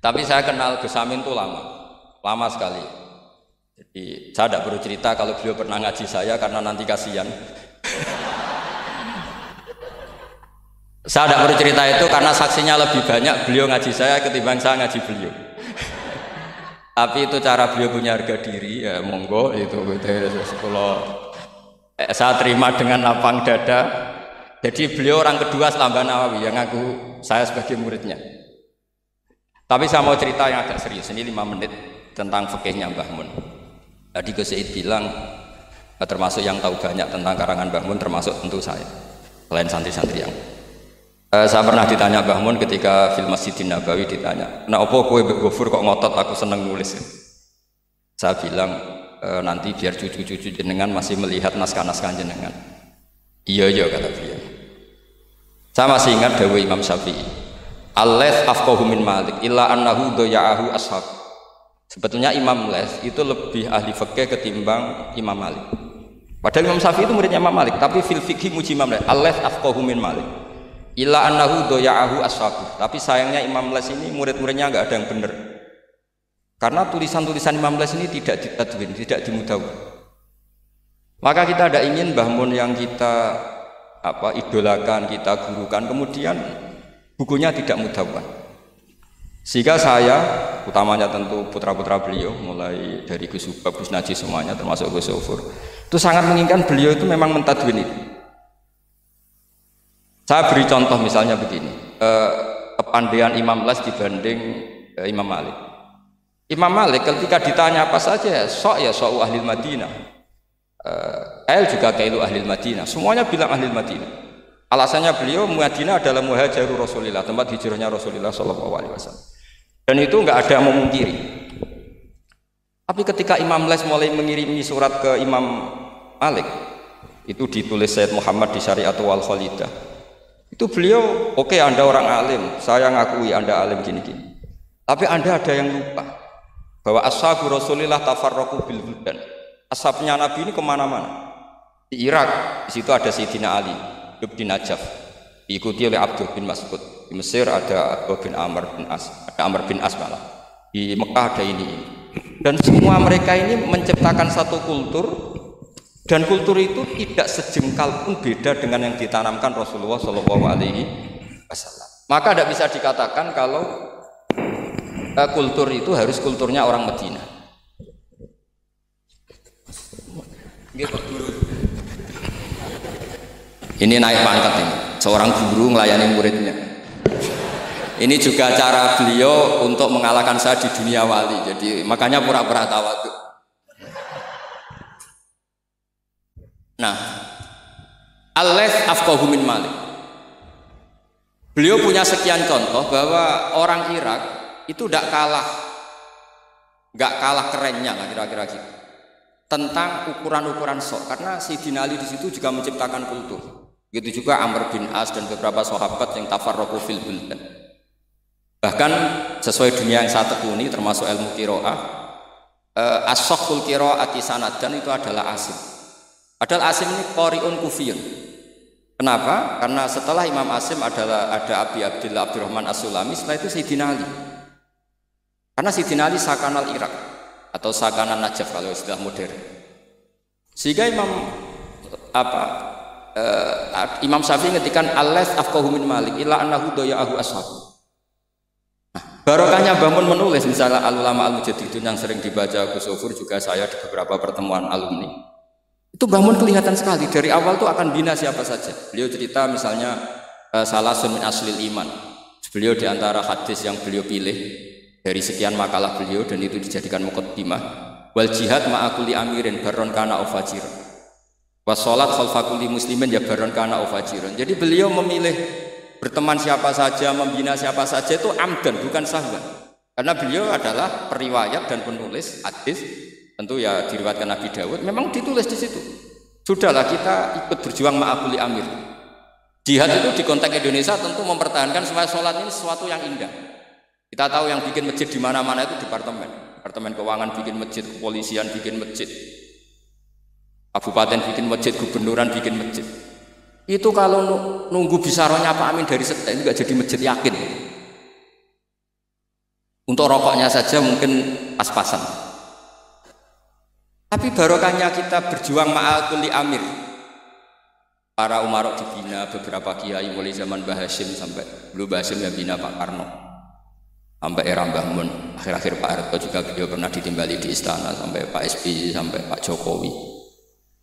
Tapi saya kenal Gus Amin itu lama, lama sekali. Jadi saya tidak perlu cerita kalau beliau pernah ngaji saya karena nanti kasihan. Saya tidak perlu cerita itu karena saksinya lebih banyak beliau ngaji saya ketimbang saya ngaji beliau. Tapi itu cara beliau punya harga diri ya monggo itu gitu. Kalau eh, saya terima dengan lapang dada. Jadi beliau orang kedua setelah Nawawi yang aku saya sebagai muridnya. Tapi saya mau cerita yang agak serius ini lima menit tentang fikihnya Mbah Mun. Tadi Gus Said bilang termasuk yang tahu banyak tentang karangan Mbah Mun termasuk tentu saya. Selain santri-santri yang Uh, saya pernah ditanya Mbah Mun ketika film Masjidin Nabawi ditanya, "Nah, opo kowe Gofur kok ngotot aku seneng nulis?" Saya bilang, e, "Nanti biar cucu-cucu jenengan masih melihat naskah-naskah jenengan." Iya, iya kata beliau. Saya masih ingat Dewi Imam Syafi'i. Allah afqahu min Malik illa annahu doya'ahu ashab. Sebetulnya Imam Les itu lebih ahli fikih ketimbang Imam Malik. Padahal Imam Syafi'i itu muridnya Imam Malik, tapi fil fikih muji Imam Les. Allah afqahu min Malik. Illa annahu doya'ahu ashabu. Tapi sayangnya Imam Les ini murid-muridnya nggak ada yang benar. Karena tulisan-tulisan Imam Les ini tidak ditadwin, tidak dimudawin. Maka kita tidak ingin bahmun yang kita apa idolakan, kita gurukan, kemudian bukunya tidak mudawwan. Sehingga saya, utamanya tentu putra-putra beliau, mulai dari Gus Gus Najis semuanya, termasuk Gus Sofur, itu sangat menginginkan beliau itu memang mentadwin itu. Saya beri contoh misalnya begini, eh, Imam Les dibanding eh, Imam Malik. Imam Malik ketika ditanya apa saja, sok ya sok ahli Madinah. Eh, El juga kailu ahli Madinah. Semuanya bilang ahli Madinah. Alasannya beliau Madinah adalah muhajiru Rasulullah, tempat hijrahnya Rasulullah Shallallahu Alaihi Wasallam. Dan itu nggak ada yang memungkiri. Tapi ketika Imam Les mulai mengirimi surat ke Imam Malik, itu ditulis Sayyid Muhammad di Syariatul Wal Khalidah itu beliau, oke okay, Anda orang alim, saya ngakui Anda alim gini-gini. Tapi Anda ada yang lupa. bahwa ashabu Rasulillah tafarraqu bil buldan. Ashabnya Nabi ini ke mana-mana. Di Irak, di situ ada Sayyidina Ali, hidup di Najaf. Diikuti oleh Abdul bin Mas'ud. Di Mesir ada Abdul bin Amr bin As, ada Amr bin As malah. Di Mekah ada ini. Dan semua mereka ini menciptakan satu kultur dan kultur itu tidak sejengkal pun beda dengan yang ditanamkan Rasulullah Shallallahu Alaihi Wasallam. Maka tidak bisa dikatakan kalau uh, kultur itu harus kulturnya orang Medina. Gitu. Ini naik pangkat ini. Seorang guru melayani muridnya. Ini juga cara beliau untuk mengalahkan saya di dunia wali. Jadi makanya pura-pura tawaduk. Nah, Allah afqahu min Malik. Beliau punya sekian contoh bahwa orang Irak itu tidak kalah nggak kalah kerennya lah kira-kira gitu tentang ukuran-ukuran sok karena si Dinali di situ juga menciptakan kultur begitu juga Amr bin As dan beberapa sahabat yang tafarroku fil buldan bahkan sesuai dunia yang saya tekuni termasuk ilmu kiroah eh, as-sokhul kiroati dan itu adalah asim padahal asim ini koriun kufiyun Kenapa? Karena setelah Imam Asim adalah ada Abi Abdullah Abdurrahman As-Sulami, setelah itu Sayyidina Ali. Karena Sayyidina Ali sakanal Irak atau sakanal Najaf kalau istilah modern. Sehingga Imam apa uh, Imam Syafi'i ngetikan Allah afqahu min Malik illa annahu daya'ahu ashab. Nah, barokahnya bangun menulis misalnya al-ulama al-mujaddidun yang sering dibaca Gus juga saya di beberapa pertemuan alumni itu bangun kelihatan sekali dari awal tuh akan bina siapa saja. Beliau cerita misalnya uh, salah min aslil iman. Beliau di antara hadis yang beliau pilih dari sekian makalah beliau dan itu dijadikan mukaddimah. Wal jihad ma'akuli amirin baron kana ufajir. Wasolat khalfakuli muslimin ya baron kana ufajir. Jadi beliau memilih berteman siapa saja, membina siapa saja itu amdan bukan sahwan. Karena beliau adalah periwayat dan penulis hadis tentu ya diriwatkan Nabi Dawud memang ditulis di situ. Sudahlah kita ikut berjuang ma'akuli amir. Jihad itu di konteks Indonesia tentu mempertahankan supaya sholat ini sesuatu yang indah. Kita tahu yang bikin masjid di mana-mana itu departemen. Departemen keuangan bikin masjid kepolisian bikin masjid kabupaten bikin masjid gubernuran bikin masjid itu kalau nunggu bisa rohnya Pak Amin dari setek itu gak jadi masjid yakin untuk rokoknya saja mungkin pas-pasan tapi barokahnya kita berjuang ma'al kulli amir. Para umarok dibina beberapa kiai mulai zaman Mbah Hashim sampai dulu Mbah Hashim yang bina Pak Karno. Sampai era Mbah Mun, akhir-akhir Pak Harto juga beliau pernah ditimbali di istana sampai Pak SBY sampai Pak Jokowi.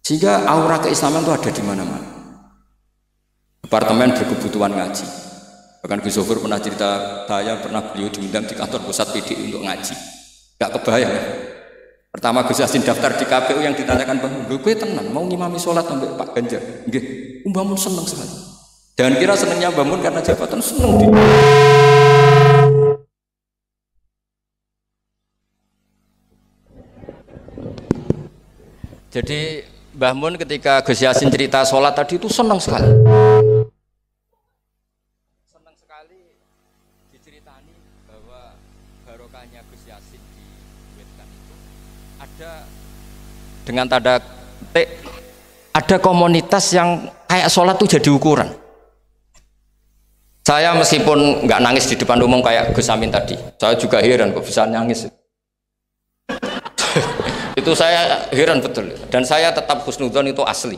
Sehingga aura keislaman itu ada di mana-mana. Departemen berkebutuhan ngaji. Bahkan Gus Zofur pernah cerita saya pernah beliau diundang di kantor pusat PD untuk ngaji. Gak kebayang ya. Pertama Gus Yasin daftar di KPU yang ditanyakan Bang Gue tenang mau ngimami sholat sampai Pak Ganjar. Nggih, Mbah Mun seneng sekali. Jangan kira senengnya Mbah Mun karena jabatan seneng di Jadi Mbah Mun ketika Gus Yasin cerita sholat tadi itu senang sekali. dengan tanda T ada komunitas yang kayak sholat tuh jadi ukuran saya meskipun nggak nangis di depan umum kayak Gus Amin tadi saya juga heran kok bisa nangis itu saya heran betul. Dan saya tetap Husnudon itu asli.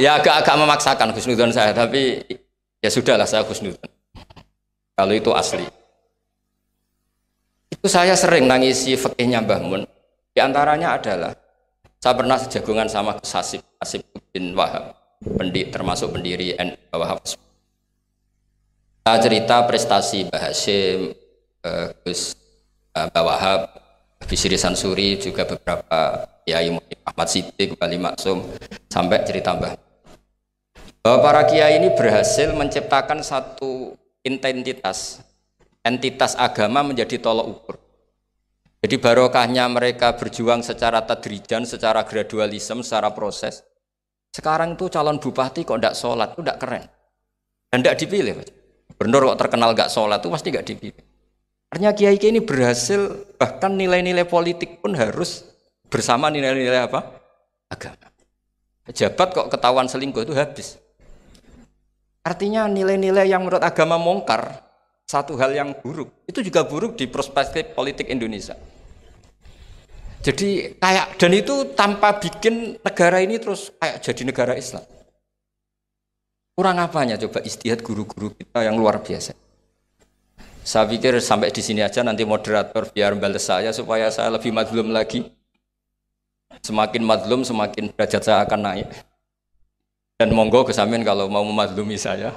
Ya agak-agak memaksakan Husnudon saya tapi ya sudahlah saya Husnudon kalau itu asli. Itu saya sering nangisi fakihnya Mbah Mun. Di antaranya adalah saya pernah sejagongan sama Gus Hasib, Hasib bin Wahab, pendik, termasuk pendiri N Wahab. Saya cerita prestasi Mbah Hasim, eh, Gus eh, Mbah Wahab, Bisri Sansuri, juga beberapa Kiai Ahmad Siddiq, Bali Maksum, sampai cerita Mbah. Bahwa para kiai ini berhasil menciptakan satu identitas, entitas agama menjadi tolok ukur. Jadi barokahnya mereka berjuang secara tadrijan, secara gradualisme, secara proses. Sekarang tuh calon bupati kok tidak sholat, itu tidak keren. Dan tidak dipilih. Benar kok terkenal gak sholat itu pasti gak dipilih. Artinya kiai kiai ini berhasil bahkan nilai-nilai politik pun harus bersama nilai-nilai apa? Agama. Pejabat kok ketahuan selingkuh itu habis. Artinya nilai-nilai yang menurut agama mongkar satu hal yang buruk. Itu juga buruk di perspektif politik Indonesia. Jadi kayak dan itu tanpa bikin negara ini terus kayak jadi negara Islam. Kurang apanya coba istihad guru-guru kita yang luar biasa. Saya pikir sampai di sini aja nanti moderator biar balas saya supaya saya lebih madlum lagi. Semakin madlum semakin derajat saya akan naik. Dan monggo kesamin kalau mau memadlumi saya.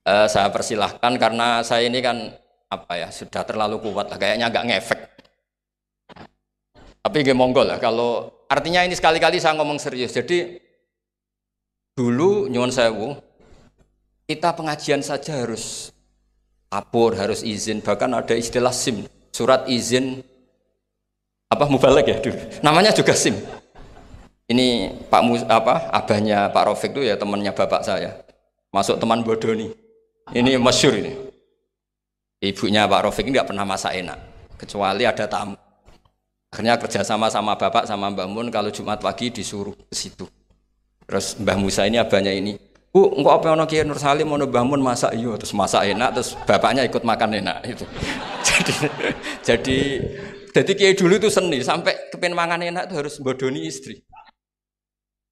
Uh, saya persilahkan karena saya ini kan apa ya sudah terlalu kuat lah kayaknya agak ngefek tapi gak monggo lah kalau artinya ini sekali-kali saya ngomong serius. Jadi dulu nyuwun sewu kita pengajian saja harus lapor, harus izin, bahkan ada istilah SIM, surat izin apa mubalek ya dulu. Namanya juga SIM. Ini Pak Mus, apa abahnya Pak Rofik itu ya temannya bapak saya. Masuk teman bodoh nih. Ini masyur ini. Ibunya Pak Rofik ini nggak pernah masak enak, kecuali ada tamu. Akhirnya kerjasama sama bapak sama Mbak Mun kalau Jumat pagi disuruh ke situ. Terus Mbah Musa ini abahnya ini, Bu, engkau apa yang Kiai Nur Salim Mbah Mun masak iyo, terus masak enak, terus bapaknya ikut makan enak itu. [LAUGHS] jadi jadi jadi Kiai dulu itu seni sampai kepen mangan enak itu harus bodoni istri.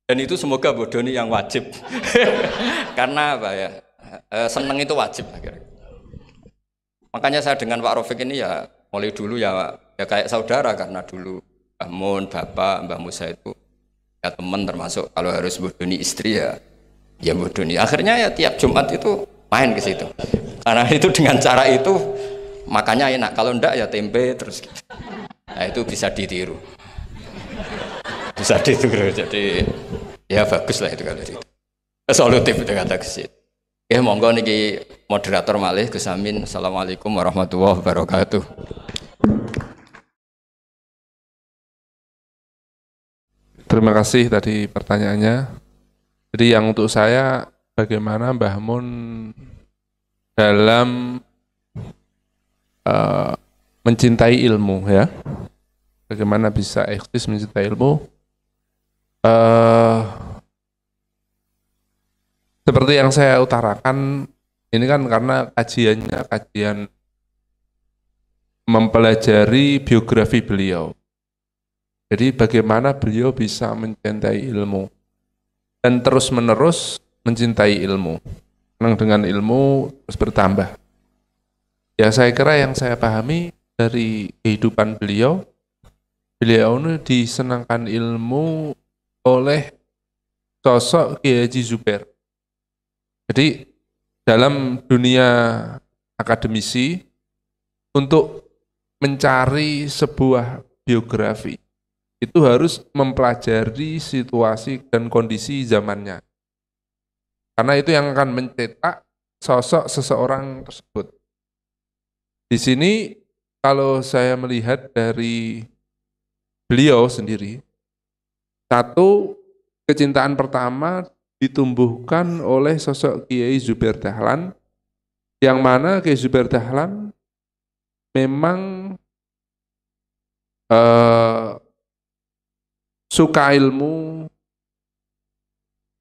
Dan itu semoga bodoni yang wajib. [LAUGHS] Karena apa ya? Eh, seneng itu wajib akhirnya. Makanya saya dengan Pak Rofik ini ya mulai dulu ya ya kayak saudara karena dulu Mbah Mun, Bapak, Mbah Musa itu ya teman termasuk kalau harus bodoni istri ya ya bodoni. Akhirnya ya tiap Jumat itu main ke situ. Karena [LAUGHS] itu dengan cara itu makanya enak. Kalau ndak ya tempe terus. Nah itu bisa ditiru. Bisa ditiru. Jadi ya bagus lah itu kalau itu. Solutif itu kata kesit. Ya monggo niki moderator malih Gus Amin. Assalamualaikum warahmatullahi wabarakatuh. Terima kasih tadi pertanyaannya. Jadi yang untuk saya bagaimana Mbah Mun dalam uh, mencintai ilmu ya. Bagaimana bisa eksis mencintai ilmu? Uh, seperti yang saya utarakan, ini kan karena kajiannya kajian mempelajari biografi beliau. Jadi bagaimana beliau bisa mencintai ilmu dan terus-menerus mencintai ilmu. Senang dengan ilmu terus bertambah. Ya saya kira yang saya pahami dari kehidupan beliau, beliau ini disenangkan ilmu oleh sosok Kiai Haji Zubair. Jadi dalam dunia akademisi untuk mencari sebuah biografi itu harus mempelajari situasi dan kondisi zamannya. Karena itu yang akan mencetak sosok seseorang tersebut. Di sini kalau saya melihat dari beliau sendiri, satu kecintaan pertama ditumbuhkan oleh sosok Kiai Zubair Dahlan, yang mana Kiai Zubair Dahlan memang eh, suka ilmu,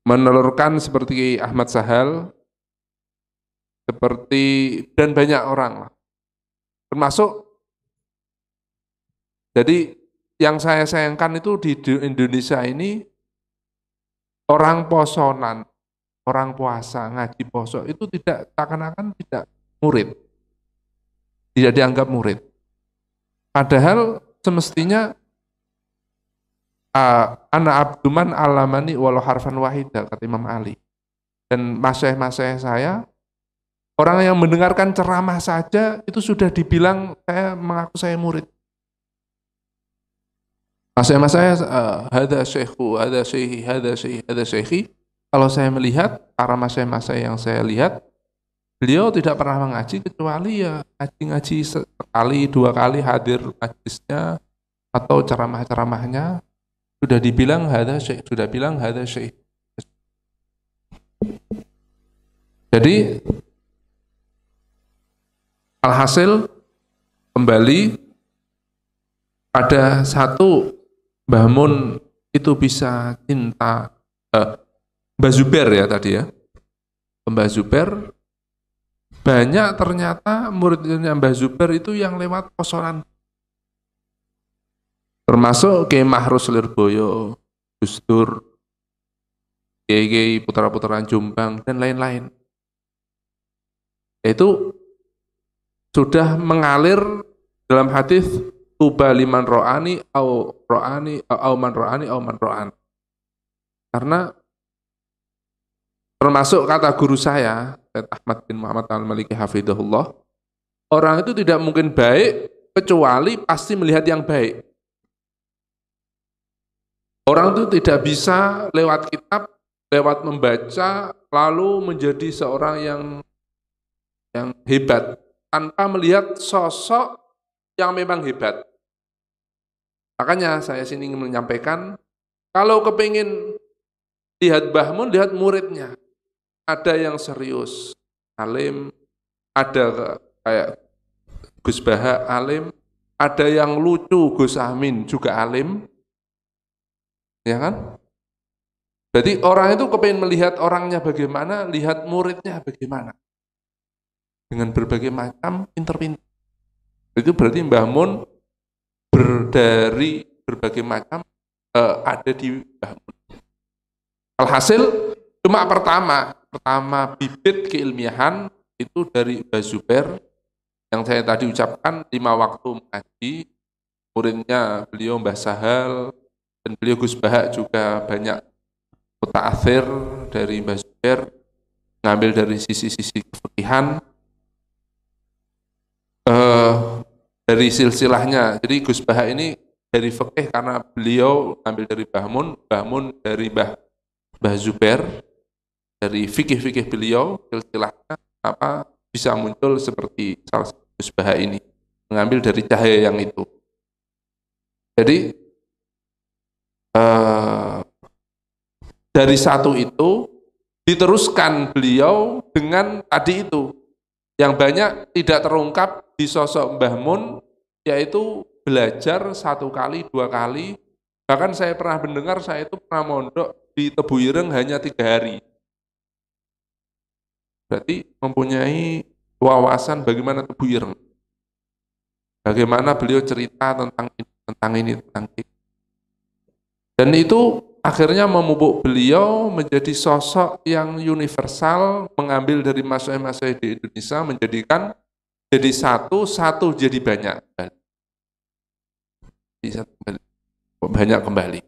menelurkan seperti Ahmad Sahal, seperti dan banyak orang lah. Termasuk jadi yang saya sayangkan itu di Indonesia ini orang posonan, orang puasa, ngaji poso itu tidak seakan-akan tidak murid. Tidak dianggap murid. Padahal semestinya ana abduman alamani walau harfan wahida kata Imam Ali. Dan masih-masih saya orang yang mendengarkan ceramah saja itu sudah dibilang saya mengaku saya murid. Masih-masih saya uh, hada syekhu, hada syekhi, hada syekhi, hada syekhi. Kalau saya melihat para masih-masih yang saya lihat beliau tidak pernah mengaji kecuali ya ngaji-ngaji sekali dua kali hadir majlisnya atau ceramah-ceramahnya sudah dibilang hada syekh, sudah bilang hada syekh. Jadi alhasil kembali ada satu Mbah Mun itu bisa cinta eh, Mbah Zuber ya tadi ya Mbah Zuber banyak ternyata muridnya Mbah Zuber itu yang lewat posonan termasuk Kiai Mahrus Lirboyo Gus Dur Kiai putra-putra Jombang dan lain-lain. Itu sudah mengalir dalam hadis tuba liman ro'ani au ro'ani au man ro'ani au man ro'an karena termasuk kata guru saya Ahmad bin Muhammad al-Maliki Hafidahullah orang itu tidak mungkin baik kecuali pasti melihat yang baik orang itu tidak bisa lewat kitab lewat membaca lalu menjadi seorang yang yang hebat tanpa melihat sosok yang memang hebat. Makanya saya sini ingin menyampaikan, kalau kepingin lihat Bahmun, lihat muridnya. Ada yang serius, alim, ada kayak Gus Baha alim, ada yang lucu Gus Amin juga alim, ya kan? Jadi orang itu kepingin melihat orangnya bagaimana, lihat muridnya bagaimana dengan berbagai macam pinter-pinter. Itu berarti Mbah Mun berdari berbagai macam uh, ada di Mbah Mun. Alhasil cuma pertama, pertama bibit keilmiahan itu dari Mbah Zuber yang saya tadi ucapkan lima waktu mengaji, muridnya beliau Mbah Sahal dan beliau Gus Bahak juga banyak akhir dari Mbah Zuber ngambil dari sisi-sisi kefikihan uh, dari silsilahnya. Jadi Gus Baha ini dari fikih karena beliau ambil dari Bahmun, Bahmun dari Bah Bah Zubair dari fikih-fikih beliau silsilahnya apa bisa muncul seperti salah satu Gus Baha ini mengambil dari cahaya yang itu. Jadi uh, dari satu itu diteruskan beliau dengan tadi itu yang banyak tidak terungkap di sosok Mbah Mun yaitu belajar satu kali, dua kali. Bahkan saya pernah mendengar saya itu pernah mondok di Tebu Ireng hanya tiga hari. Berarti mempunyai wawasan bagaimana Tebu Ireng. Bagaimana beliau cerita tentang ini, tentang ini, tentang ini. Dan itu akhirnya memupuk beliau menjadi sosok yang universal, mengambil dari masyarakat di Indonesia, menjadikan jadi satu, satu jadi banyak. Jadi banyak kembali.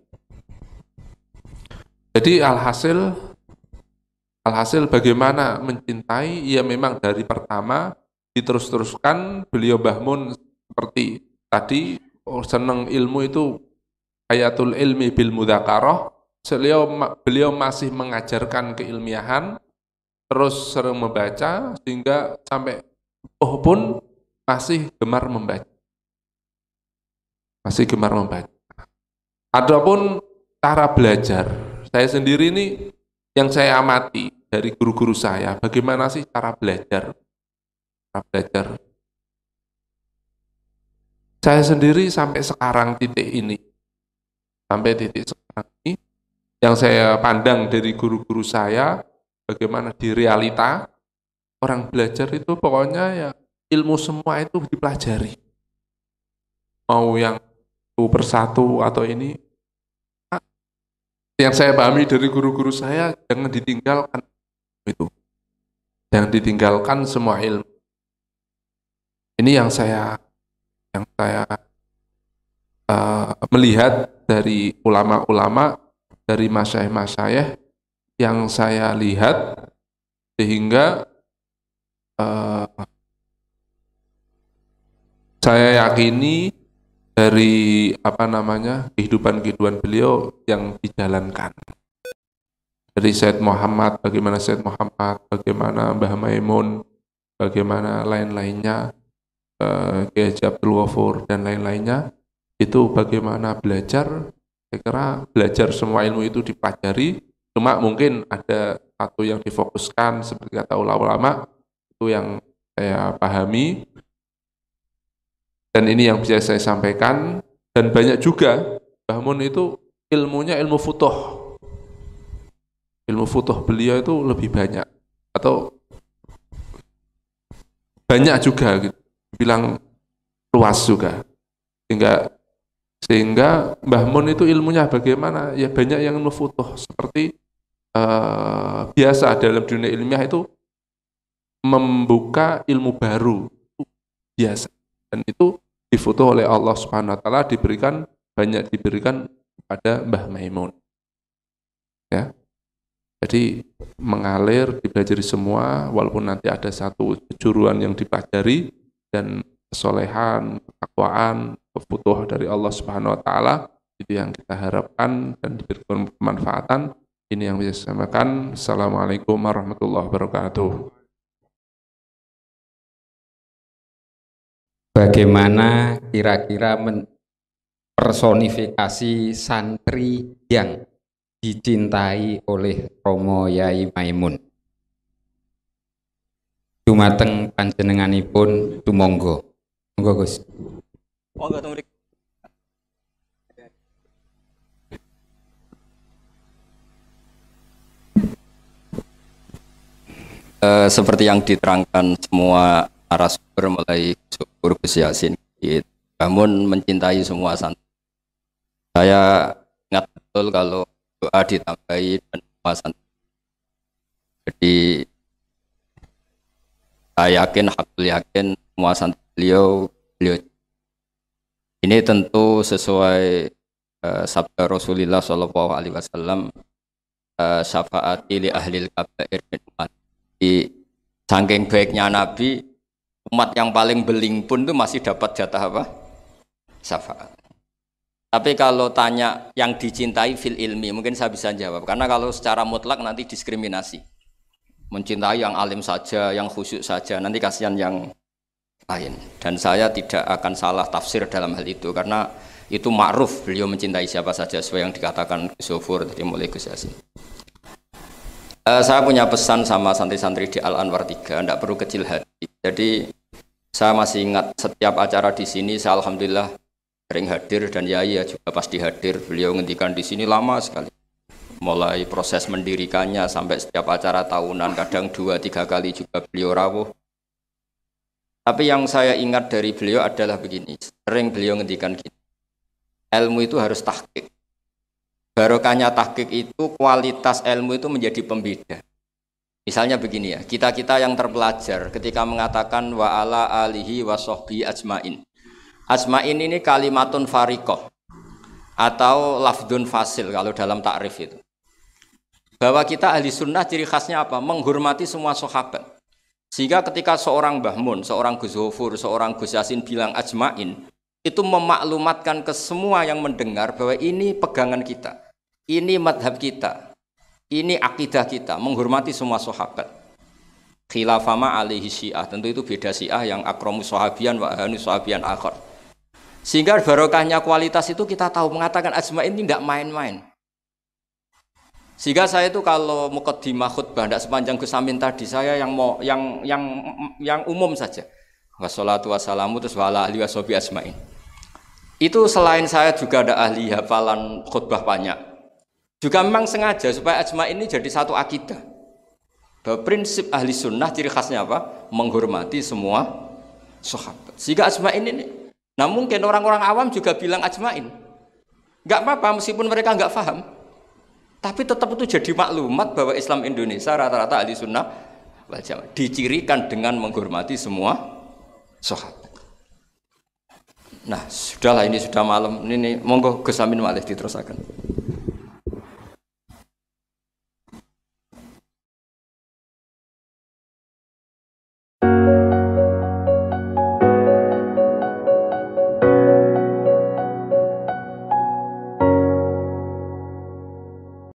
Jadi alhasil, alhasil bagaimana mencintai, ya memang dari pertama diterus-teruskan beliau Bahmun seperti tadi oh, senang ilmu itu ayatul ilmi bil mudakaroh beliau beliau masih mengajarkan keilmiahan terus sering membaca sehingga sampai Oh pun masih gemar membaca. Masih gemar membaca. Adapun cara belajar, saya sendiri ini yang saya amati dari guru-guru saya, bagaimana sih cara belajar? Cara belajar. Saya sendiri sampai sekarang titik ini, sampai titik sekarang ini, yang saya pandang dari guru-guru saya, bagaimana di realita, orang belajar itu pokoknya ya ilmu semua itu dipelajari. Mau yang satu persatu atau ini, yang saya pahami dari guru-guru saya jangan ditinggalkan itu, jangan ditinggalkan semua ilmu. Ini yang saya yang saya uh, melihat dari ulama-ulama dari masyayikh-masyayikh yang saya lihat sehingga uh, saya yakini dari apa namanya kehidupan-kehidupan beliau yang dijalankan. Dari Said Muhammad, bagaimana Said Muhammad, bagaimana Mbah Maimun, bagaimana lain-lainnya, uh, Kiai Abdul Ghafur dan lain-lainnya, itu bagaimana belajar, saya kira belajar semua ilmu itu dipelajari, cuma mungkin ada satu yang difokuskan seperti kata ulama-ulama, itu yang saya pahami Dan ini yang bisa saya sampaikan dan banyak juga Mbah Mun itu ilmunya ilmu futuh. Ilmu futuh beliau itu lebih banyak atau banyak juga gitu. Bilang luas juga. Sehingga sehingga Mbah Mun itu ilmunya bagaimana? Ya banyak yang ilmu futuh seperti uh, biasa dalam dunia ilmiah itu membuka ilmu baru biasa dan itu difoto oleh Allah Subhanahu wa taala diberikan banyak diberikan pada Mbah Maimun. Ya. Jadi mengalir, dipelajari semua walaupun nanti ada satu kejuruan yang dipelajari dan kesolehan, ketakwaan, kebutuhan dari Allah Subhanahu wa taala itu yang kita harapkan dan diberikan kemanfaatan. Ini yang bisa saya sampaikan. Assalamualaikum warahmatullahi wabarakatuh. bagaimana kira-kira personifikasi santri yang dicintai oleh Romo Yai Maimun. Dumateng panjenenganipun tumonggo. Monggo Gus. Monggo tumriki. Uh, seperti yang diterangkan semua narasumber mulai syukur Gus Yasin namun mencintai semua santri saya ingat betul kalau doa ditambahi dan semua santri jadi saya yakin hakul yakin semua santri beliau beliau ini tentu sesuai uh, sabda Rasulullah Shallallahu Alaihi Wasallam uh, syafaati li ahli kabair min di saking baiknya Nabi umat yang paling beling pun itu masih dapat jatah apa? Syafaat. Tapi kalau tanya yang dicintai fil ilmi, mungkin saya bisa jawab. Karena kalau secara mutlak nanti diskriminasi. Mencintai yang alim saja, yang khusyuk saja, nanti kasihan yang lain. Dan saya tidak akan salah tafsir dalam hal itu. Karena itu ma'ruf beliau mencintai siapa saja sesuai yang dikatakan Sofur tadi mulai Gus Yasin. Uh, saya punya pesan sama santri-santri di Al Anwar 3, tidak perlu kecil hati. Jadi saya masih ingat setiap acara di sini, saya alhamdulillah sering hadir dan Yai ya juga pasti hadir. Beliau ngendikan di sini lama sekali. Mulai proses mendirikannya sampai setiap acara tahunan, kadang dua tiga kali juga beliau rawuh. Tapi yang saya ingat dari beliau adalah begini, sering beliau ngendikan gini, ilmu itu harus tahqiq. Barokahnya tahqiq itu kualitas ilmu itu menjadi pembeda. Misalnya begini ya, kita-kita yang terpelajar ketika mengatakan wa ala alihi wa sohbi ajmain. Ajmain ini kalimatun farikoh atau lafdun fasil kalau dalam takrif itu. Bahwa kita ahli sunnah ciri khasnya apa? Menghormati semua sahabat. Sehingga ketika seorang Bahmun, seorang Gus Hufur, seorang Gus Yasin bilang ajmain, itu memaklumatkan ke semua yang mendengar bahwa ini pegangan kita, ini madhab kita, ini akidah kita, menghormati semua sahabat. Khilafama alaihi syiah, tentu itu beda syiah yang akromu sahabian wa ahanu sahabian akhir. Sehingga barokahnya kualitas itu kita tahu mengatakan asma ini tidak main-main. Sehingga saya itu kalau mukaddimah khutbah tidak sepanjang Gusamin tadi saya yang mau yang yang yang umum saja. Wassalatu wassalamu terus wala ahli washabi asmain. Itu selain saya juga ada ahli hafalan khutbah banyak. Juga memang sengaja supaya ajma ini jadi satu akidah. Bahwa prinsip ahli sunnah ciri khasnya apa? Menghormati semua sahabat. Sehingga ajma ini, nah mungkin orang-orang awam juga bilang ajmain. Gak apa-apa meskipun mereka nggak paham. Tapi tetap itu jadi maklumat bahwa Islam Indonesia rata-rata ahli sunnah wal dicirikan dengan menghormati semua sahabat. Nah, sudahlah ini sudah malam. Ini, ini monggo Gus Amin malih diterusakan.